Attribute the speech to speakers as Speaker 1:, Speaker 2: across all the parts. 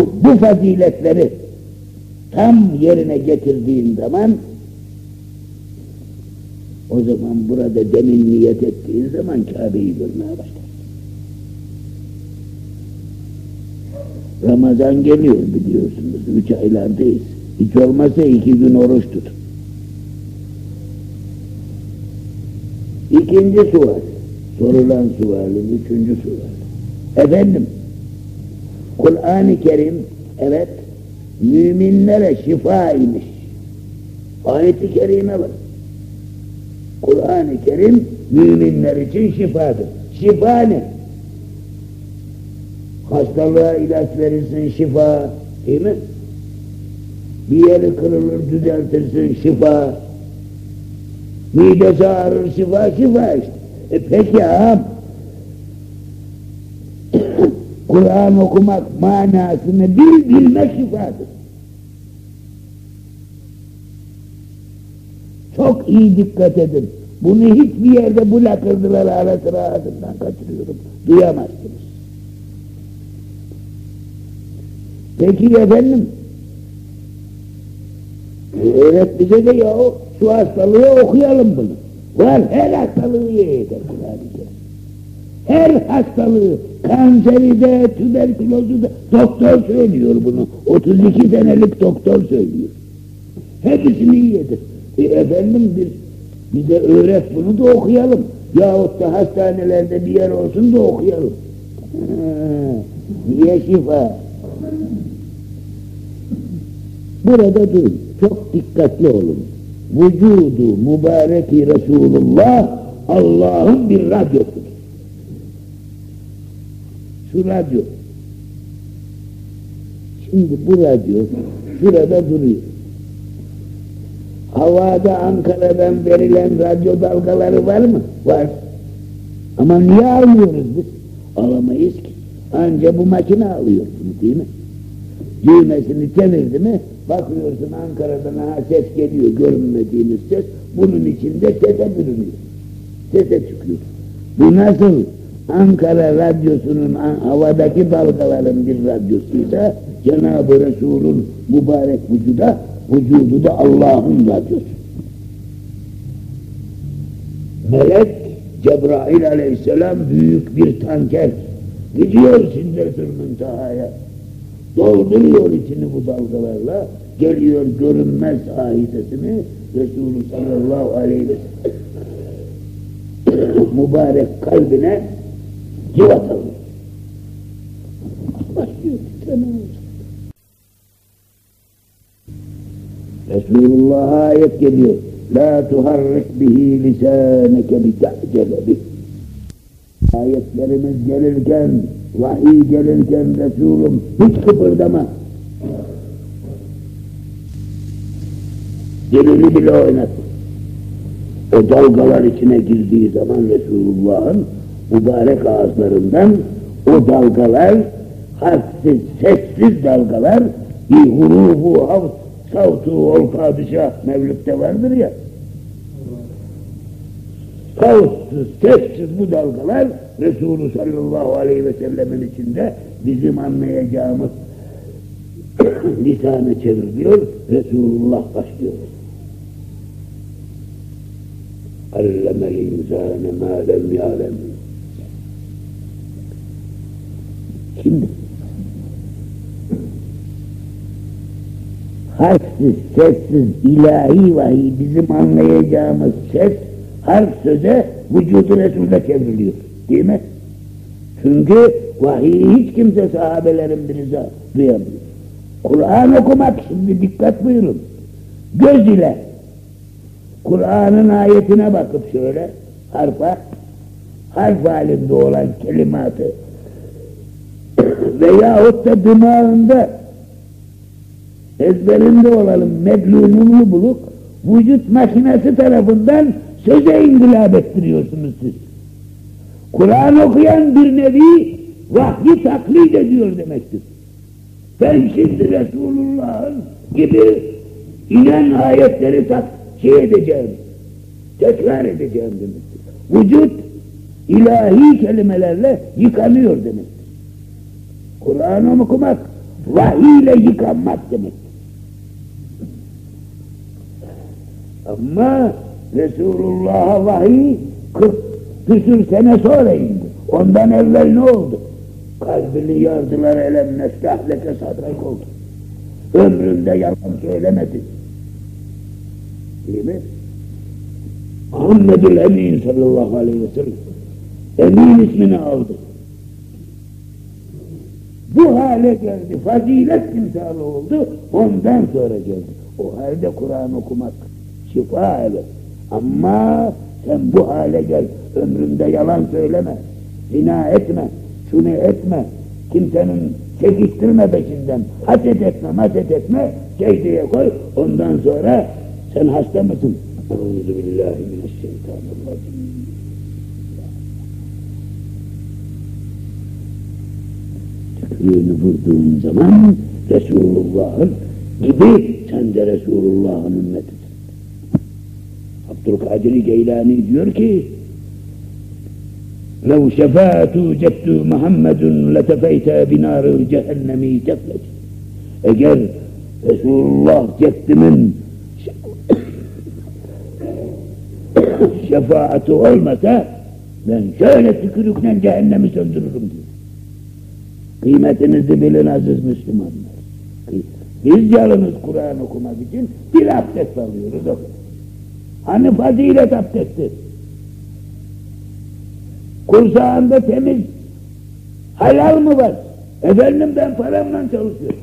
Speaker 1: bu, bu faziletleri tam yerine getirdiğin zaman o zaman burada demin niyet ettiğin zaman Kabe'yi görmeye başlar. Ramazan geliyor biliyorsunuz. Üç aylardayız. Hiç olmazsa iki gün oruç tut. İkinci sual. Sorulan sualin üçüncü sual. Efendim, Kur'an-ı Kerim evet müminlere şifa imiş. Ayet-i kerime var. Kur'an-ı Kerim müminler için şifadır. Şifa ne? Hastalığa ilaç verirsin şifa, değil mi? Bir yeri kırılır düzeltirsin şifa. Midesi ağrır şifa, şifa işte. E peki ağam, Kur'an okumak manasını bil bilmek şifadır. Çok iyi dikkat edin. Bunu hiçbir yerde bu lakırdılar ara sıra ağzından kaçırıyorum. Duyamazsınız. Peki efendim, öğret bize de ya şu hastalığı okuyalım bunu. Var her hastalığı yeter Kur'an-ı Kerim. Her hastalığı, kanseri de, tüberkülozu da, doktor söylüyor bunu. 32 senelik doktor söylüyor. Hepsini iyidir. E efendim bir, bize öğret bunu da okuyalım. Yahut da hastanelerde bir yer olsun da okuyalım. Niye şifa? Burada dur, çok dikkatli olun. Vücudu mübareki Resulullah Allah'ın bir radyosudur. Şu radyo. Şimdi bu radyo şurada duruyor. Havada Ankara'dan verilen radyo dalgaları var mı? Var. Ama niye almıyoruz biz? Alamayız ki. Anca bu makine alıyor bunu değil mi? Düğmesini çevirdi mi bakıyorsun Ankara'dan ha ses geliyor görünmediğiniz ses bunun içinde sese bürünüyor. Sese çıkıyor. Bu nasıl Ankara radyosunun havadaki dalgaların bir radyosuysa Cenab-ı Resul'ün mübarek vücuda vücudu da Allah'ın radyosu. Melek Cebrail aleyhisselam büyük bir tanker. Gidiyor Sidretül Münteha'ya? Dolduruyor içini bu dalgalarla geliyor görünmez ahitesini Resulü sallallahu aleyhi ve sellem. Mübarek kalbine civat alıyor. Başlıyor titremeye. Resulullah ayet geliyor. La tuharrik bihi lisaneke li te'cele bih. Ayetlerimiz gelirken, vahiy gelirken Resulüm hiç kıpırdama. Dilini bile oynat. O dalgalar içine girdiği zaman Resulullah'ın mübarek ağızlarından o dalgalar, hassiz, sessiz dalgalar, bir hurufu havt savtu ol padişah mevlütte vardır ya. Savtsız, sessiz bu dalgalar Resulü sallallahu aleyhi ve sellemin içinde bizim anlayacağımız lisanı çeviriyor, Resulullah başlıyor. Allemel insane ma lem ya'lem. Şimdi harfsiz, sessiz, ilahi vahiy bizim anlayacağımız ses harf söze vücudu Resul'de çevriliyor. Değil mi? Çünkü vahiy hiç kimse sahabelerin birisi duyamıyor. Kur'an okumak şimdi dikkat buyurun. Göz ile Kur'an'ın ayetine bakıp şöyle harfa harf halinde olan kelimatı veyahut da dimağında ezberinde olalım medlumunu bulup vücut makinesi tarafından söze ingilab ettiriyorsunuz siz. Kur'an okuyan bir nevi vahyi taklit ediyor demektir. Ben şimdi Resulullah'ın gibi inen ayetleri tak şey edeceğim, tekrar edeceğim demektir. Vücut ilahi kelimelerle yıkanıyor demektir. Kur'an okumak Vahiy ile yıkanmak demek. Ama Resulullah'a vahiy 40 küsür sene sonra indi. Ondan evvel ne oldu? Kalbini yardılar elem neslah leke sadrak oldu. Ömründe yalan söylemedi. Değil mi? Muhammedül Emin sallallahu aleyhi ve sellem. Emin ismini aldı. Bu hale geldi, fazilet timsalı oldu, ondan sonra geldi. O halde Kur'an okumak şifa evet. Ama sen bu hale gel, ömründe yalan söyleme, zina etme, şunu etme, kimsenin çekiştirme peşinden, haset etme, maset etme, secdeye koy, ondan sonra sen hasta mısın? Euzu billahi mineşşeytanirracim. Tükrüğünü vurduğun zaman Resulullah'ın gibi sen de Resulullah'ın ümmetisin. Abdülkadir Geylani diyor ki لو شفاعت جدت محمد لتفيت بنار الجهنم تفلت eğer Resulullah ceddimin şefaati olmasa ben şöyle tükürükle cehennemi söndürürüm diyor. Kıymetinizi bilin aziz Müslümanlar. Biz yalnız Kur'an okumak için bir abdest alıyoruz o kadar. Hani fazilet abdesti? Kursağında temiz halal mı var? Efendim ben paramla çalışıyorum.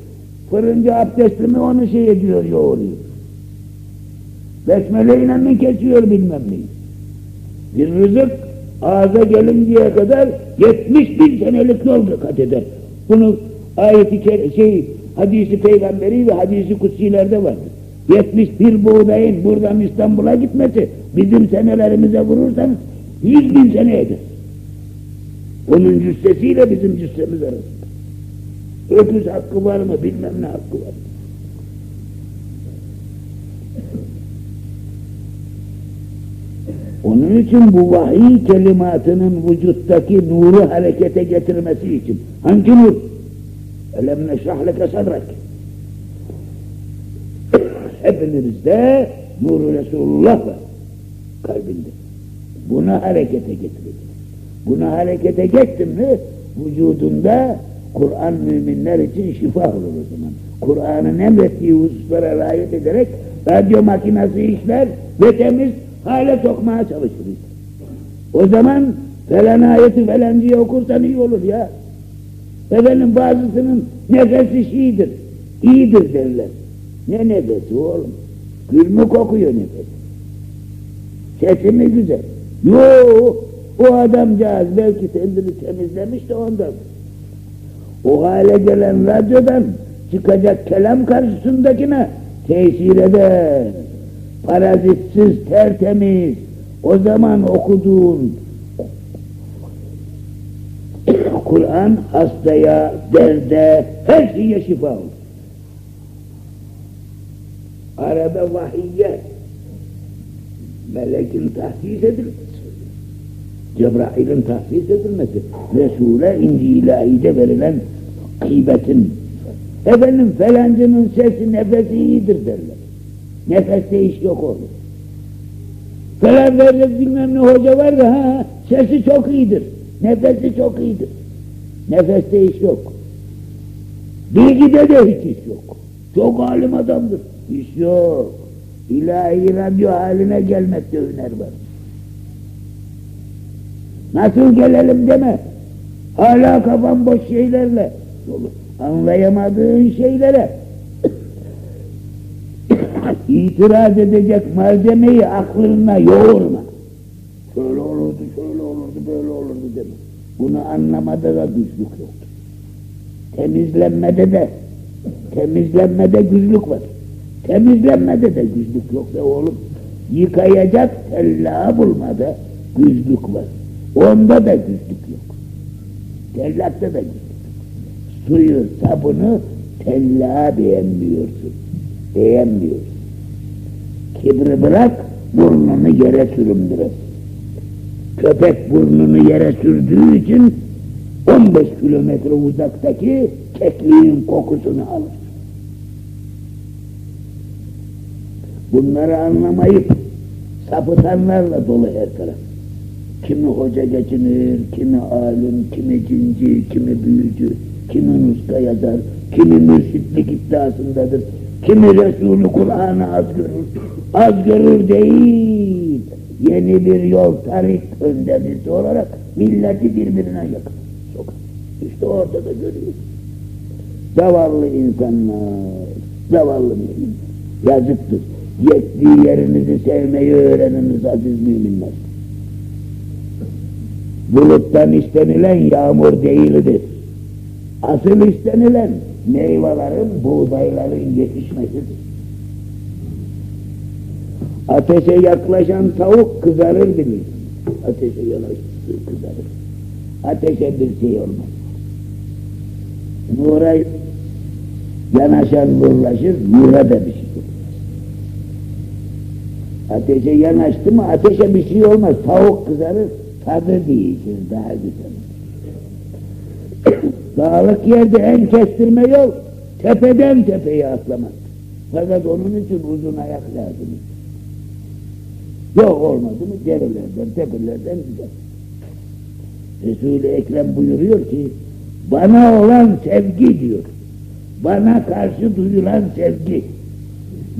Speaker 1: Fırıncı abdestimi onu şey ediyor, yoğuruyor. Besmeleyle mi kesiyor bilmem neyi. Bir rızık ağza gelinceye kadar 70 bin senelik yol kat eder. Bunu ayeti şey, hadisi peygamberi ve hadisi kutsilerde vardır. 71 buğdayın buradan İstanbul'a gitmesi bizim senelerimize vurursanız 100 bin sene eder. Onun cüssesiyle bizim cüssemiz arasında. Öküz hakkı var mı bilmem ne hakkı var. Onun için bu vahiy kelimatının vücuttaki nuru harekete getirmesi için. Hangi nur? Elem neşrah leke sadrak. Hepinizde nuru Resulullah var kalbinde. Bunu harekete getirecek. Bunu harekete geçtin mi vücudunda Kur'an müminler için şifa olur o zaman. Kur'an'ın emrettiği hususlara riayet ederek radyo makinesi işler ve temiz hale sokmaya çalışırız. O zaman falan ayeti falancıya okursan iyi olur ya. Efendim bazısının nefesi şeydir, iyidir derler. Ne nefesi oğlum? Gül mü kokuyor nefes? Sesi mi güzel? Yok, o adamcağız belki kendini temizlemiş de ondan. O hale gelen radyodan çıkacak kelam karşısındakine tesir eder. Parazitsiz, tertemiz. O zaman okuduğun Kur'an hastaya, derde, her şeye şifa olur. Arada vahiyye melekin tahsis edilmesi, Cebrail'in tahsis edilmesi, Resul'e indi ilahide verilen kıybetin, efendim felancının sesi nefesi iyidir derler. Nefeste iş yok olur. Falan verecek bilmem ne hoca var da ha, sesi çok iyidir. Nefesi çok iyidir. Nefeste iş yok. Bilgide de hiç iş yok. Çok alim adamdır. İş yok. İlahi radyo haline gelmekte hüner var. Nasıl gelelim deme. Hala kafam boş şeylerle. Anlayamadığın şeylere itiraz edecek malzemeyi aklına yoğurma. Şöyle olurdu, şöyle olurdu, böyle olurdu deme. Bunu anlamada da güçlük yoktur. Temizlenmede de, temizlenmede güçlük var. Temizlenmede de güçlük yok be oğlum. Yıkayacak tella bulmada güçlük var. Onda da güçlük yok. Tellakta da güçlük yok. Suyu, sabunu tella beğenmiyorsun. Beğenmiyorsun. Kibri bırak, burnunu yere süründüresin. Köpek burnunu yere sürdüğü için 15 kilometre uzaktaki kekliğin kokusunu alır. Bunları anlamayıp sapıtanlarla dolu her taraf. Kimi hoca geçinir, kimi alim, kimi cinci, kimi büyücü, kimi nuska yazar, kimi mürşitlik iddiasındadır, kimi Resulü Kur'an'ı az görür. Az görür değil, yeni bir yol tarik önderlisi olarak milleti birbirine yakın sokar. İşte ortada görüyoruz. Zavallı insanlar, zavallı müminler. Yazıktır. Yettiği yerinizi sevmeyi öğreniniz aziz müminler. Buluttan istenilen yağmur değildir. Asıl istenilen meyvelerin, buğdayların yetişmesidir. Ateşe yaklaşan tavuk kızarır bilir. Ateşe yanaştığı kızarır. Ateşe bir şey olmaz. Nura yanaşan nurlaşır, nura da bir şey olur. Ateşe yanaştı mı ateşe bir şey olmaz. Tavuk kızarır, tadı değişir, daha güzel. Dağlık yerde en kestirme yol tepeden tepeye atlamak. Fakat onun için uzun ayak lazım. Yok olmadı mı derilerden, tepelerden gider. Resul-i Ekrem buyuruyor ki, bana olan sevgi diyor, bana karşı duyulan sevgi,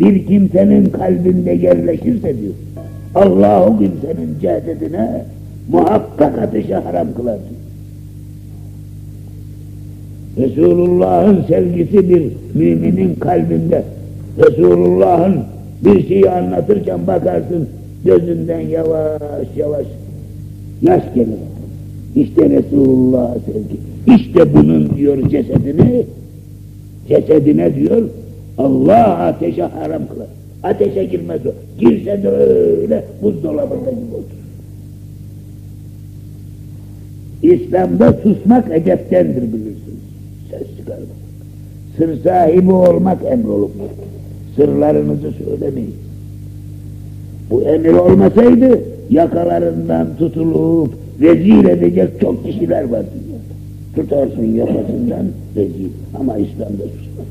Speaker 1: bir kimsenin kalbinde yerleşirse diyor, Allah-u kimsenin cesedine muhakkak ateşe haram kılar diyor. Resulullah'ın sevgisi bir müminin kalbinde, Resulullah'ın bir şeyi anlatırken bakarsın, gözünden yavaş yavaş yaş gelir. İşte Resulullah sevgi. İşte bunun diyor cesedini, cesedine diyor, Allah ateşe haram kılar. Ateşe girmez o. Girse de öyle buzdolabında gibi oturur. İslam'da susmak edeptendir bilirsiniz. Ses çıkarmak. Sır sahibi olmak emrolunur. Sırlarınızı söylemeyin. Bu emir olmasaydı yakalarından tutulup rezil edecek çok kişiler var dünyada. Tutarsın yakasından rezil ama İslam'da susmaz.